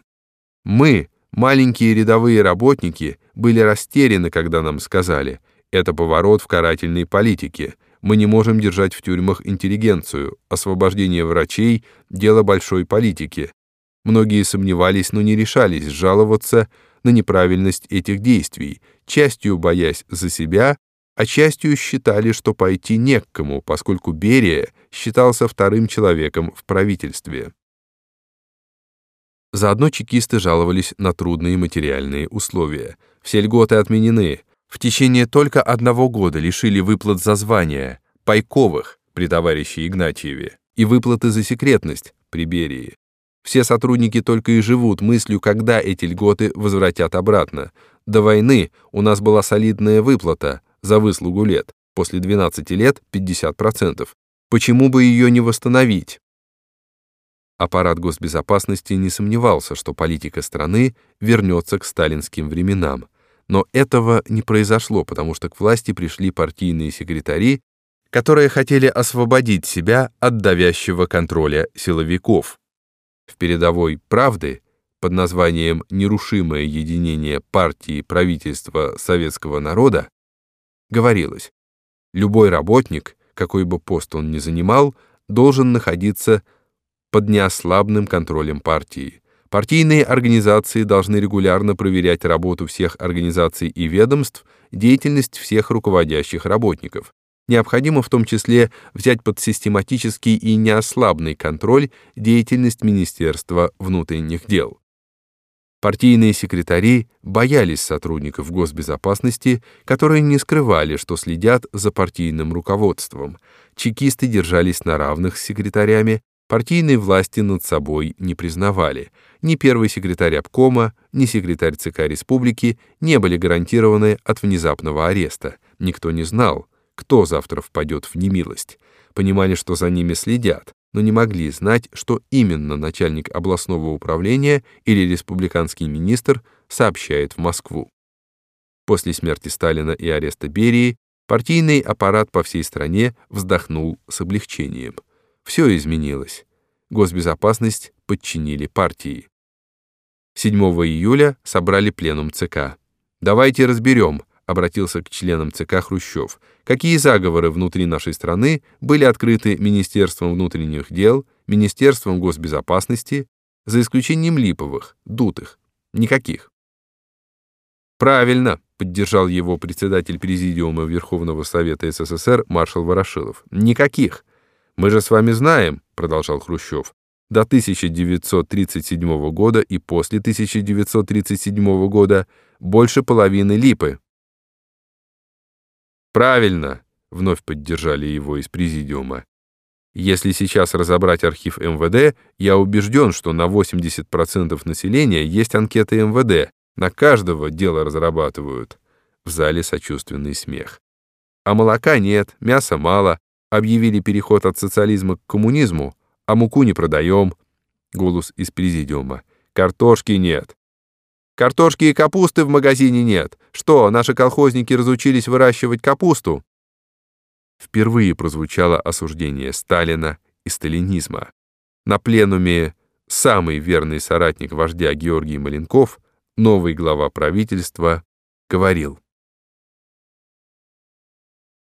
«Мы, маленькие рядовые работники, были растеряны, когда нам сказали, это поворот в карательной политике, мы не можем держать в тюрьмах интеллигенцию, освобождение врачей – дело большой политики. Многие сомневались, но не решались жаловаться на неправильность этих действий, частью боясь за себя, а частью считали, что пойти не к кому, поскольку Берия считался вторым человеком в правительстве. Заодно чекисты жаловались на трудные материальные условия. Все льготы отменены. В течение только одного года лишили выплат за звания, пайковых при товарище Игнатьеве и выплаты за секретность при Берии. Все сотрудники только и живут мыслью, когда эти льготы возвратят обратно. До войны у нас была солидная выплата, за выслугу лет, после 12 лет 50%. Почему бы ее не восстановить? Аппарат госбезопасности не сомневался, что политика страны вернется к сталинским временам. Но этого не произошло, потому что к власти пришли партийные секретари, которые хотели освободить себя от давящего контроля силовиков. В передовой «Правды» под названием «Нерушимое единение партии правительства советского народа» говорилось, любой работник, какой бы пост он ни занимал, должен находиться под неослабным контролем партии. Партийные организации должны регулярно проверять работу всех организаций и ведомств, деятельность всех руководящих работников. Необходимо в том числе взять под систематический и неослабный контроль деятельность Министерства внутренних дел. Партийные секретари боялись сотрудников госбезопасности, которые не скрывали, что следят за партийным руководством. Чекисты держались на равных с секретарями, партийной власти над собой не признавали. Ни первый секретарь обкома, ни секретарь ЦК Республики не были гарантированы от внезапного ареста. Никто не знал, кто завтра впадет в немилость. Понимали, что за ними следят, но не могли знать, что именно начальник областного управления или республиканский министр сообщает в Москву. После смерти Сталина и ареста Берии партийный аппарат по всей стране вздохнул с облегчением. Все изменилось. Госбезопасность подчинили партии. 7 июля собрали пленум ЦК. «Давайте разберем», обратился к членам ЦК Хрущев, какие заговоры внутри нашей страны были открыты Министерством внутренних дел, Министерством госбезопасности, за исключением липовых, дутых, никаких. Правильно, поддержал его председатель Президиума Верховного Совета СССР маршал Ворошилов. Никаких. Мы же с вами знаем, продолжал Хрущев, до 1937 года и после 1937 года больше половины липы. «Правильно!» — вновь поддержали его из президиума. Если сейчас разобрать архив МВД, я убежден, что на 80% населения есть анкеты МВД, на каждого дело разрабатывают. В зале сочувственный смех. А молока нет, мяса мало, объявили переход от социализма к коммунизму, а муку не продаем. Голос из президиума. Картошки нет. Картошки и капусты в магазине нет. Что, наши колхозники разучились выращивать капусту? впервые прозвучало осуждение Сталина и сталинизма. На пленуме самый верный соратник вождя Георгий Маленков, новый глава правительства, говорил.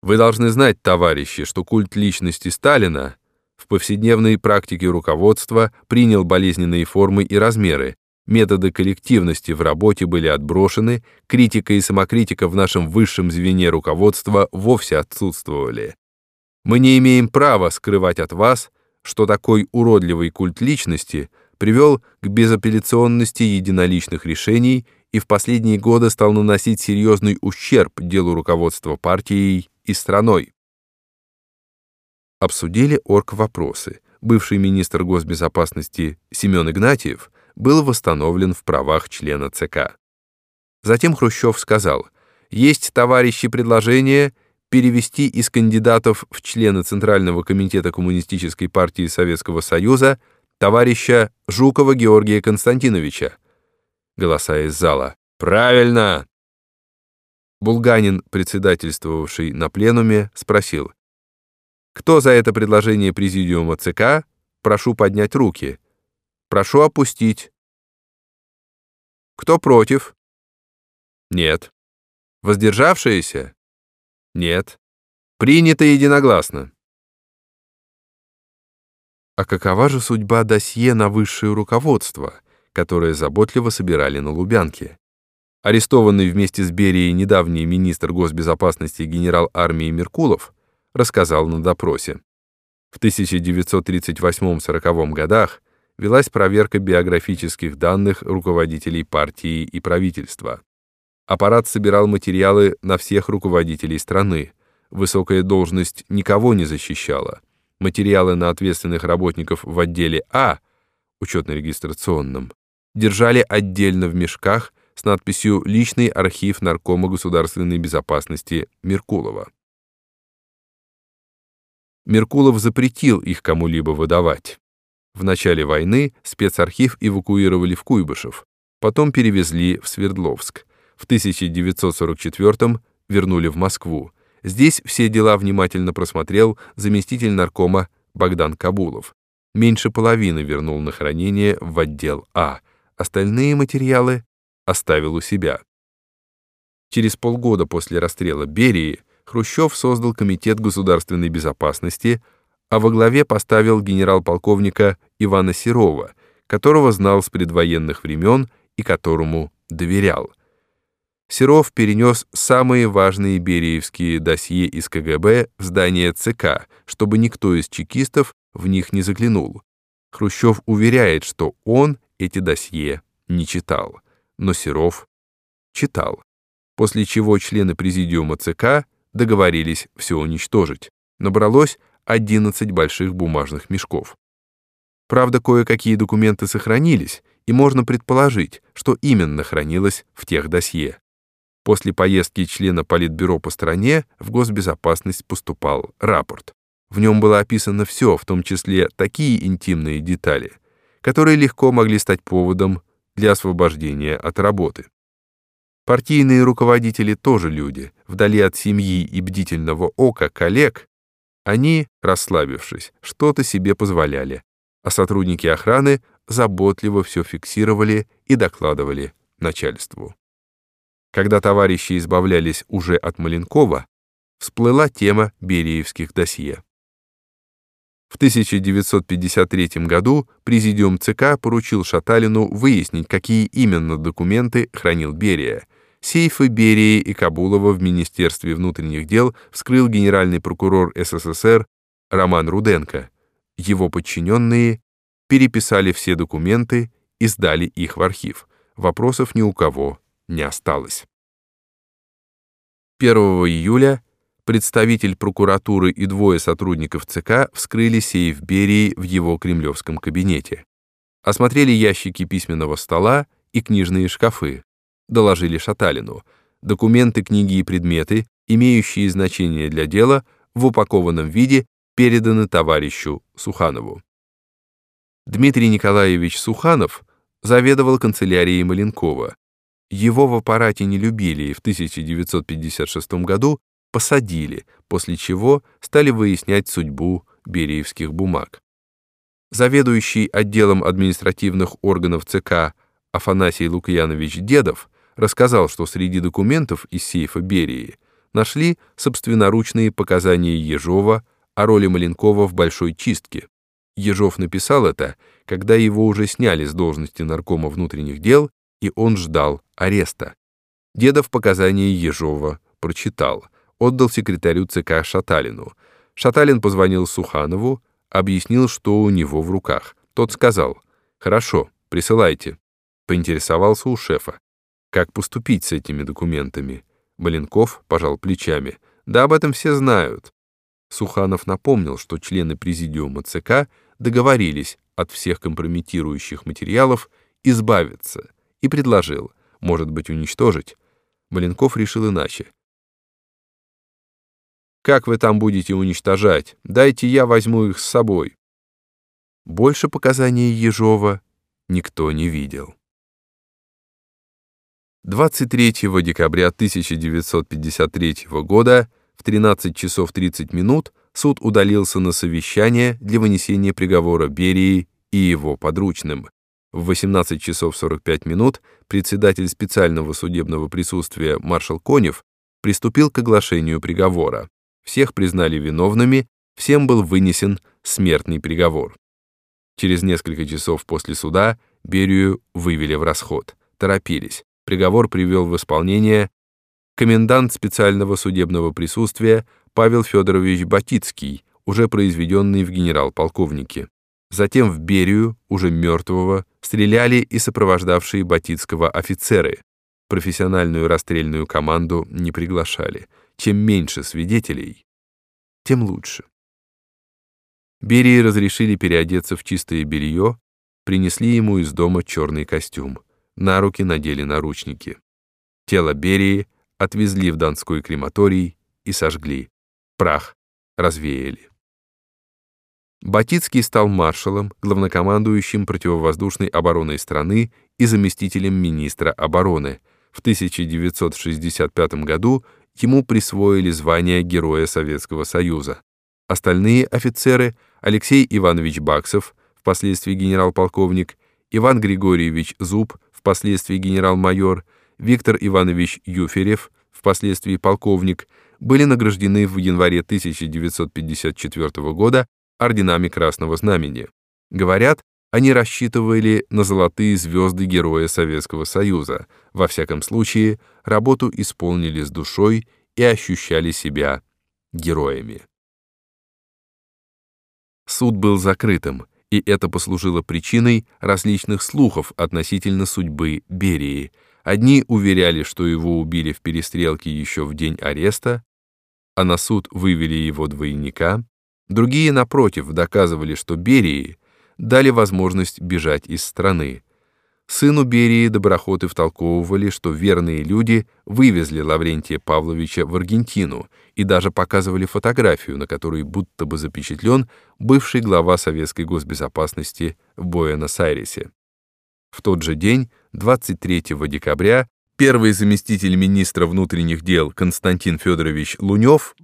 Вы должны знать, товарищи, что культ личности Сталина в повседневной практике руководства принял болезненные формы и размеры, методы коллективности в работе были отброшены, критика и самокритика в нашем высшем звене руководства вовсе отсутствовали. Мы не имеем права скрывать от вас, что такой уродливый культ личности привел к безапелляционности единоличных решений и в последние годы стал наносить серьезный ущерб делу руководства партией и страной. Обсудили орг-вопросы. Бывший министр госбезопасности Семен Игнатьев был восстановлен в правах члена ЦК. Затем Хрущев сказал, «Есть, товарищи, предложение перевести из кандидатов в члены Центрального комитета Коммунистической партии Советского Союза товарища Жукова Георгия Константиновича». Голоса из зала. «Правильно!» Булганин, председательствовавший на пленуме, спросил, «Кто за это предложение Президиума ЦК? Прошу поднять руки». Прошу опустить. Кто против? Нет. Воздержавшиеся? Нет. Принято единогласно. А какова же судьба досье на высшее руководство, которое заботливо собирали на Лубянке? Арестованный вместе с Берией недавний министр госбезопасности генерал армии Меркулов рассказал на допросе. В 1938-40 годах велась проверка биографических данных руководителей партии и правительства. Аппарат собирал материалы на всех руководителей страны. Высокая должность никого не защищала. Материалы на ответственных работников в отделе А, учетно-регистрационном, держали отдельно в мешках с надписью «Личный архив Наркома государственной безопасности Меркулова». Меркулов запретил их кому-либо выдавать. В начале войны спецархив эвакуировали в Куйбышев, потом перевезли в Свердловск. В 1944 вернули в Москву. Здесь все дела внимательно просмотрел заместитель наркома Богдан Кабулов. Меньше половины вернул на хранение в отдел А. Остальные материалы оставил у себя. Через полгода после расстрела Берии Хрущев создал Комитет государственной безопасности, а во главе поставил генерал-полковника Ивана Серова, которого знал с предвоенных времен и которому доверял. Серов перенес самые важные бериевские досье из КГБ в здание ЦК, чтобы никто из чекистов в них не заглянул. Хрущев уверяет, что он эти досье не читал, но Серов читал, после чего члены президиума ЦК договорились все уничтожить. Набралось 11 больших бумажных мешков. Правда, кое-какие документы сохранились, и можно предположить, что именно хранилось в тех досье. После поездки члена Политбюро по стране в госбезопасность поступал рапорт. В нем было описано все, в том числе такие интимные детали, которые легко могли стать поводом для освобождения от работы. Партийные руководители тоже люди, вдали от семьи и бдительного ока коллег, они, расслабившись, что-то себе позволяли, а сотрудники охраны заботливо все фиксировали и докладывали начальству. Когда товарищи избавлялись уже от Маленкова, всплыла тема бериевских досье. В 1953 году Президиум ЦК поручил Шаталину выяснить, какие именно документы хранил Берия, Сейфы Берии и Кабулова в Министерстве внутренних дел вскрыл генеральный прокурор СССР Роман Руденко. Его подчиненные переписали все документы и сдали их в архив. Вопросов ни у кого не осталось. 1 июля представитель прокуратуры и двое сотрудников ЦК вскрыли сейф Берии в его кремлевском кабинете. Осмотрели ящики письменного стола и книжные шкафы. Доложили Шаталину. Документы, книги и предметы, имеющие значение для дела, в упакованном виде переданы товарищу Суханову. Дмитрий Николаевич Суханов заведовал канцелярией Маленкова. Его в аппарате не любили и в 1956 году посадили, после чего стали выяснять судьбу бериевских бумаг. Заведующий отделом административных органов ЦК Афанасий Лукьянович Дедов рассказал, что среди документов из сейфа Берии нашли собственноручные показания Ежова о роли Маленкова в большой чистке. Ежов написал это, когда его уже сняли с должности наркома внутренних дел, и он ждал ареста. Дедов показания Ежова прочитал, отдал секретарю ЦК Шаталину. Шаталин позвонил Суханову, объяснил, что у него в руках. Тот сказал, «Хорошо, присылайте». Поинтересовался у шефа, как поступить с этими документами. Маленков пожал плечами. «Да об этом все знают». Суханов напомнил, что члены президиума ЦК договорились от всех компрометирующих материалов избавиться и предложил, может быть, уничтожить. Маленков решил иначе. «Как вы там будете уничтожать? Дайте я возьму их с собой». Больше показаний Ежова никто не видел. 23 декабря 1953 года в 13 часов 30 минут суд удалился на совещание для вынесения приговора Берии и его подручным. В 18 часов 45 минут председатель специального судебного присутствия маршал Конев приступил к оглашению приговора. Всех признали виновными, всем был вынесен смертный приговор. Через несколько часов после суда Берию вывели в расход. Торопились. Приговор привел в исполнение комендант специального судебного присутствия Павел Федорович Батицкий, уже произведенный в генерал-полковнике. Затем в Берию, уже мертвого, стреляли и сопровождавшие Батицкого офицеры. Профессиональную расстрельную команду не приглашали. Чем меньше свидетелей, тем лучше. Берии разрешили переодеться в чистое белье, принесли ему из дома черный костюм. На руки надели наручники. Тело Берии отвезли в Донской крематорий и сожгли. Прах развеяли. Батицкий стал маршалом, главнокомандующим противовоздушной обороной страны и заместителем министра обороны. В 1965 году ему присвоили звание Героя Советского Союза. Остальные офицеры — Алексей Иванович Баксов, впоследствии генерал-полковник, Иван Григорьевич Зуб, впоследствии генерал-майор, Виктор Иванович Юферев, впоследствии полковник, были награждены в январе 1954 года орденами Красного Знамени. Говорят, они рассчитывали на золотые звезды Героя Советского Союза. Во всяком случае, работу исполнили с душой и ощущали себя героями. Суд был закрытым, и это послужило причиной различных слухов относительно судьбы Берии. Одни уверяли, что его убили в перестрелке еще в день ареста, а на суд вывели его двойника. Другие, напротив, доказывали, что Берии дали возможность бежать из страны. Сыну Берии доброхоты втолковывали, что верные люди вывезли Лаврентия Павловича в Аргентину и даже показывали фотографию, на которой будто бы запечатлен бывший глава советской госбезопасности в Буэнос-Айресе. В тот же день, 23 декабря, первый заместитель министра внутренних дел Константин Федорович Лунев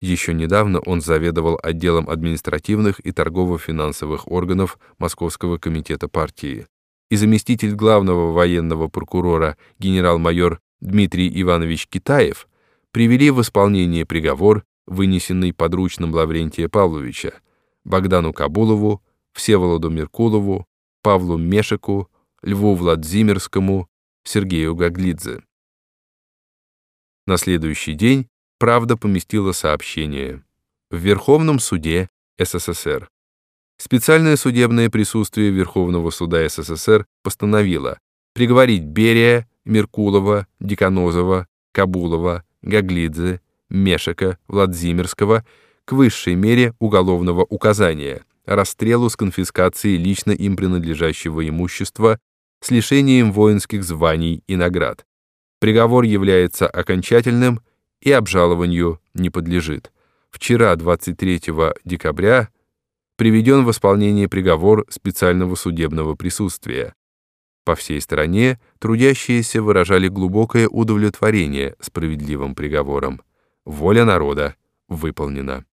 еще недавно он заведовал отделом административных и торгово-финансовых органов Московского комитета партии. И заместитель главного военного прокурора генерал-майор Дмитрий Иванович Китаев привели в исполнение приговор, вынесенный подручным Лаврентия Павловича, Богдану Кабулову, Всеволоду Меркулову, Павлу Мешику, Льву Владимирскому, Сергею Гаглидзе. На следующий день «Правда» поместила сообщение в Верховном суде СССР. Специальное судебное присутствие Верховного суда СССР постановило приговорить Берия, Меркулова, Деканозова, Кабулова, Гаглидзе, Мешика, Владимирского к высшей мере уголовного указания – расстрелу с конфискацией лично им принадлежащего имущества с лишением воинских званий и наград. Приговор является окончательным и обжалованию не подлежит. Вчера, 23 декабря, приведен в исполнение приговор специального судебного присутствия. По всей стране трудящиеся выражали глубокое удовлетворение справедливым приговором. Воля народа выполнена.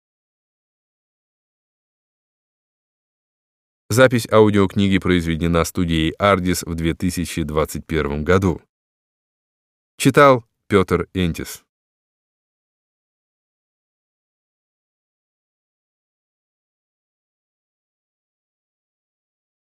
Запись аудиокниги произведена студией «Ардис» в 2021 году. Читал Петр Энтис.